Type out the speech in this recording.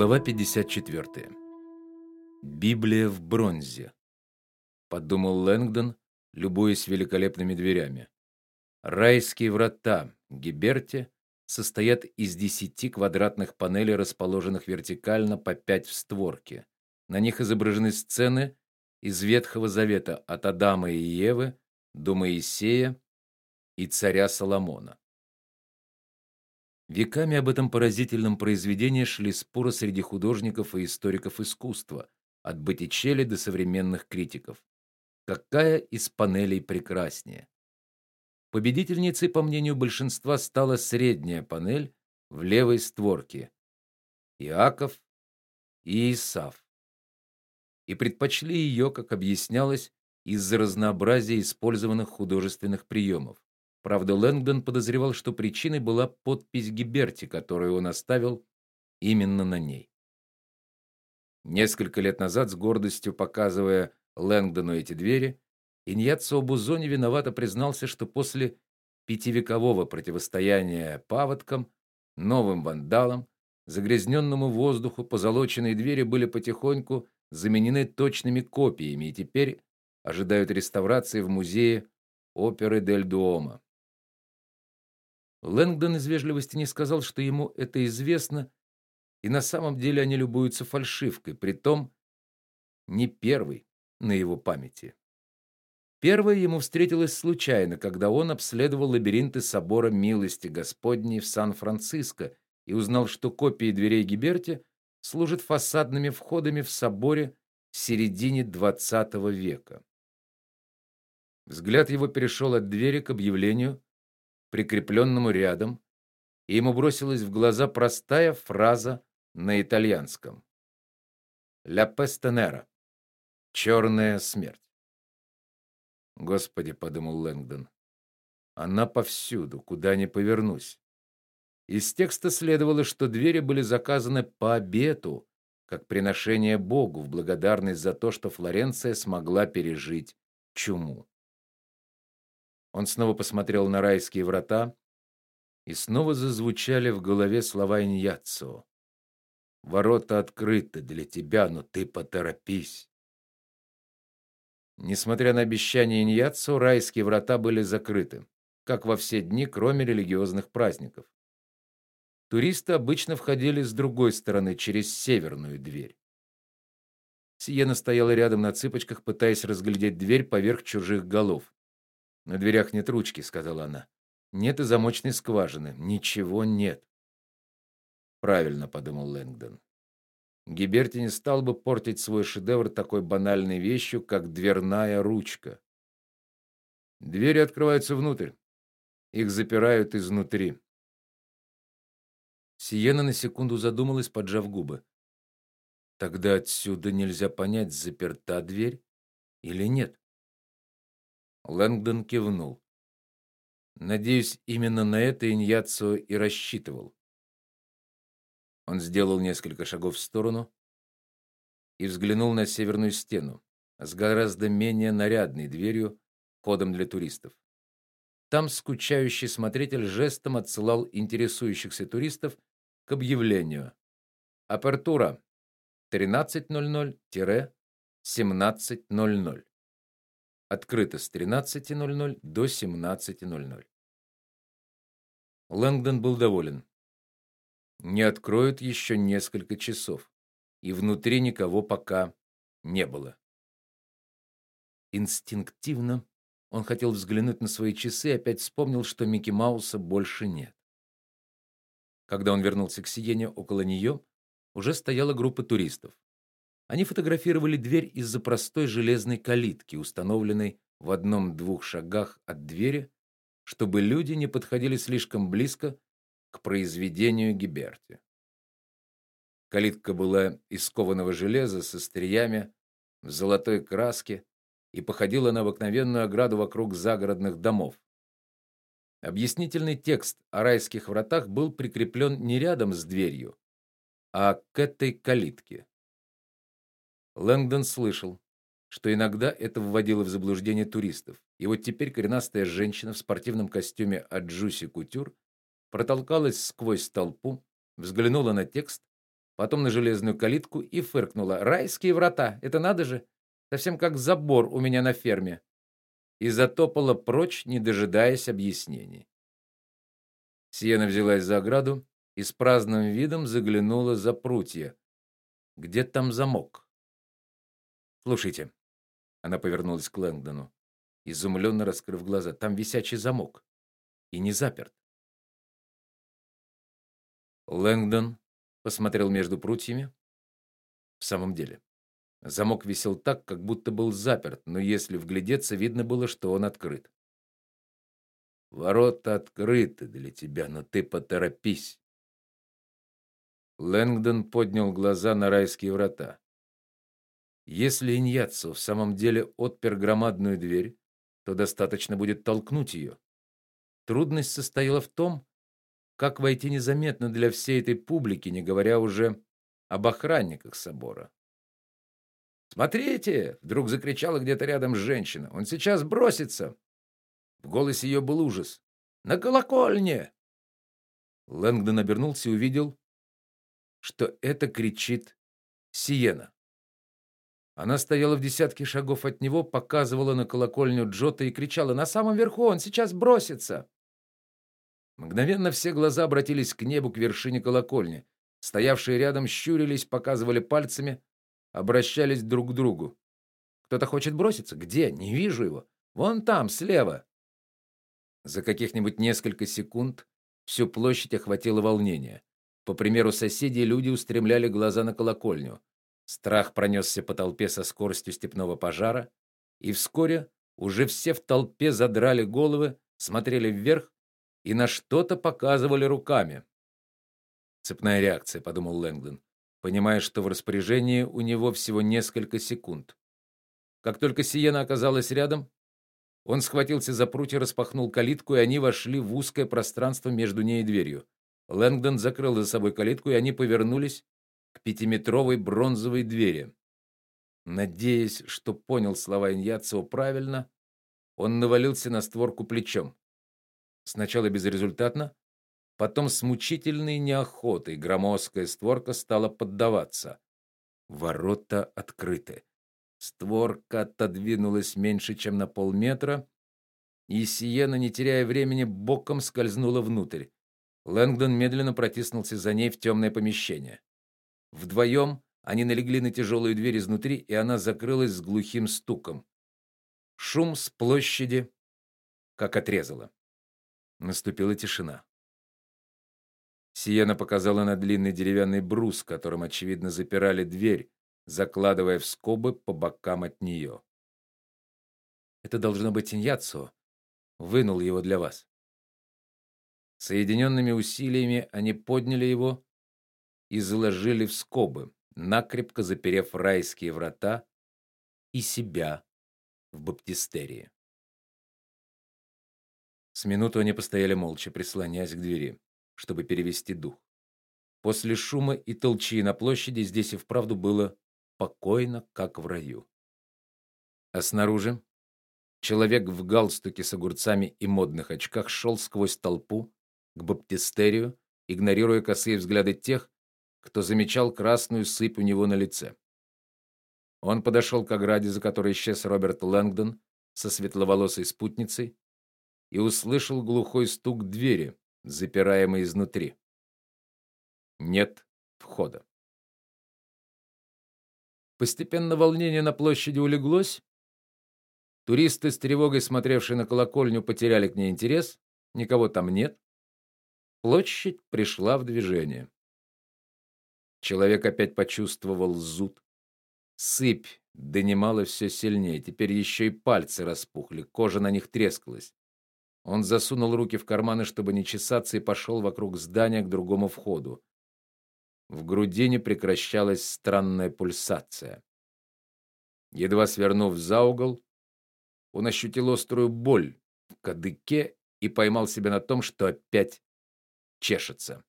Глава 54. Библия в бронзе. Подумал Лэнгдон, любуясь великолепными дверями. Райские врата Гиберте состоят из десяти квадратных панелей, расположенных вертикально по пять в створке. На них изображены сцены из Ветхого Завета от Адама и Евы до Моисея и царя Соломона. Веками об этом поразительном произведении шли споры среди художников и историков искусства, от Боттичелли до современных критиков. Какая из панелей прекраснее? Победительницей, по мнению большинства, стала средняя панель в левой створке. Иаков и Исав. И предпочли ее, как объяснялось, из-за разнообразия использованных художественных приемов. Правда, Лэнгдон подозревал, что причиной была подпись Гиберти, которую он оставил именно на ней. Несколько лет назад, с гордостью показывая Лэнгдону эти двери, Иньяцо Бузони виновато признался, что после пятивекового противостояния паводкам, новым вандалам, загрязненному воздуху позолоченные двери были потихоньку заменены точными копиями и теперь ожидают реставрации в музее оперы дель Дуомо. Лэнгдон из вежливости не сказал, что ему это известно, и на самом деле они любуются фальшивкой, притом не первый на его памяти. Первая ему встретилась случайно, когда он обследовал лабиринты собора Милости Господней в Сан-Франциско и узнал, что копии дверей Гиберти служат фасадными входами в соборе в середине XX века. Взгляд его перешел от двери к объявлению, прикрепленному рядом, и ему бросилась в глаза простая фраза на итальянском: "Ля пестенера" черная смерть. Господи, подумал Лэнгдон. Она повсюду, куда ни повернусь. Из текста следовало, что двери были заказаны по обету, как приношение Богу в благодарность за то, что Флоренция смогла пережить чуму. Он снова посмотрел на райские врата, и снова зазвучали в голове слова Иньяццо. Ворота открыты для тебя, но ты поторопись. Несмотря на обещание Иньяццо, райские врата были закрыты, как во все дни, кроме религиозных праздников. Туристы обычно входили с другой стороны, через северную дверь. Сиена стояла рядом на цыпочках, пытаясь разглядеть дверь поверх чужих голов. На дверях нет ручки, сказала она. Нет и замочной скважины, ничего нет. Правильно подумал Лэнгдон. Гиберти не стал бы портить свой шедевр такой банальной вещью, как дверная ручка. Двери открываются внутрь. Их запирают изнутри. Сиена на секунду задумалась, поджав губы. Тогда отсюда нельзя понять, заперта дверь или нет. Лэнгдон кивнул. Надеюсь, именно на это Иньяцо и рассчитывал. Он сделал несколько шагов в сторону и взглянул на северную стену с гораздо менее нарядной дверью, ходом для туристов. Там скучающий смотритель жестом отсылал интересующихся туристов к объявлению: "Апертура 13:00-17:00". Открыто с 13:00 до 17:00. Лэнгдон был доволен. Не откроют еще несколько часов, и внутри никого пока не было. Инстинктивно он хотел взглянуть на свои часы и опять вспомнил, что Микки Мауса больше нет. Когда он вернулся к Сиене, около нее уже стояла группа туристов. Они фотографировали дверь из-за простой железной калитки, установленной в одном-двух шагах от двери, чтобы люди не подходили слишком близко к произведению Гиберти. Калитка была из кованого железа со стриями в золотой краске и походила на обыкновенную ограду вокруг загородных домов. Объяснительный текст о райских вратах был прикреплен не рядом с дверью, а к этой калитке. Лэнгдон слышал, что иногда это вводило в заблуждение туристов. И вот теперь коренастая женщина в спортивном костюме от Джуси Кутюр протолкалась сквозь толпу, взглянула на текст, потом на железную калитку и фыркнула: "Райские врата. Это надо же, совсем как забор у меня на ферме". И затопала прочь, не дожидаясь объяснений. Сиена взялась за ограду и с праздным видом заглянула за прутья. Где там замок? Слушайте. Она повернулась к Лэнгдону, изумленно раскрыв глаза. Там висячий замок и не заперт. Лэнгдон посмотрел между прутьями. В самом деле, замок висел так, как будто был заперт, но если вглядеться, видно было, что он открыт. Ворота открыты для тебя, но ты поторопись. Лэнгдон поднял глаза на райские врата. Если Иньяцу в самом деле отпер громадную дверь, то достаточно будет толкнуть ее. Трудность состояла в том, как войти незаметно для всей этой публики, не говоря уже об охранниках собора. Смотрите, вдруг закричала где-то рядом женщина. Он сейчас бросится. В голосе ее был ужас. На колокольне. Лэнгдон обернулся и увидел, что это кричит Сиена. Она стояла в десятке шагов от него, показывала на колокольню Джота и кричала: "На самом верху он сейчас бросится!" Мгновенно все глаза обратились к небу, к вершине колокольни. Стоявшие рядом щурились, показывали пальцами, обращались друг к другу. Кто-то хочет броситься? Где? Не вижу его. Вон там, слева. За каких-нибудь несколько секунд всю площадь охватило волнение. По примеру соседей, люди устремляли глаза на колокольню. Страх пронесся по толпе со скоростью степного пожара, и вскоре уже все в толпе задрали головы, смотрели вверх и на что-то показывали руками. Цепная реакция, подумал Лэнгдон, понимая, что в распоряжении у него всего несколько секунд. Как только Сиена оказалась рядом, он схватился за прутья, распахнул калитку, и они вошли в узкое пространство между ней и дверью. Лэнгдон закрыл за собой калитку, и они повернулись к пятиметровой бронзовой двери. Надеясь, что понял слова Иньяцева правильно, он навалился на створку плечом. Сначала безрезультатно, потом с мучительной неохотой громоздкая створка стала поддаваться. Ворота открыты. Створка отодвинулась меньше, чем на полметра, и Сиена, не теряя времени, боком скользнула внутрь. Лэнгдон медленно протиснулся за ней в темное помещение. Вдвоем они налегли на тяжелую дверь изнутри, и она закрылась с глухим стуком. Шум с площади как отрезало. Наступила тишина. Сиена показала на длинный деревянный брус, которым очевидно запирали дверь, закладывая в скобы по бокам от нее. Это должно быть Иньяцо. Вынул его для вас. Соединенными усилиями они подняли его и заложили в скобы, накрепко заперев райские врата и себя в баптистерии. С минуту они постояли молча, прислоняясь к двери, чтобы перевести дух. После шума и толчии на площади здесь и вправду было спокойно, как в раю. А снаружи человек в галстуке с огурцами и модных очках шел сквозь толпу к баптистерию, игнорируя косые взгляды тех, кто замечал красную сыпь у него на лице. Он подошел к ограде, за которой исчез Роберт Лэнгдон со светловолосой спутницей, и услышал глухой стук двери, запираемой изнутри. Нет входа. Постепенно волнение на площади улеглось. Туристы с тревогой, смотревшие на колокольню, потеряли к ней интерес. Никого там нет. Площадь пришла в движение. Человек опять почувствовал зуд. Сыпь донимала все сильнее. Теперь еще и пальцы распухли, кожа на них трескалась. Он засунул руки в карманы, чтобы не чесаться, и пошел вокруг здания к другому входу. В грудине прекращалась странная пульсация. Едва свернув за угол, он ощутил острую боль в кадыке и поймал себя на том, что опять чешется.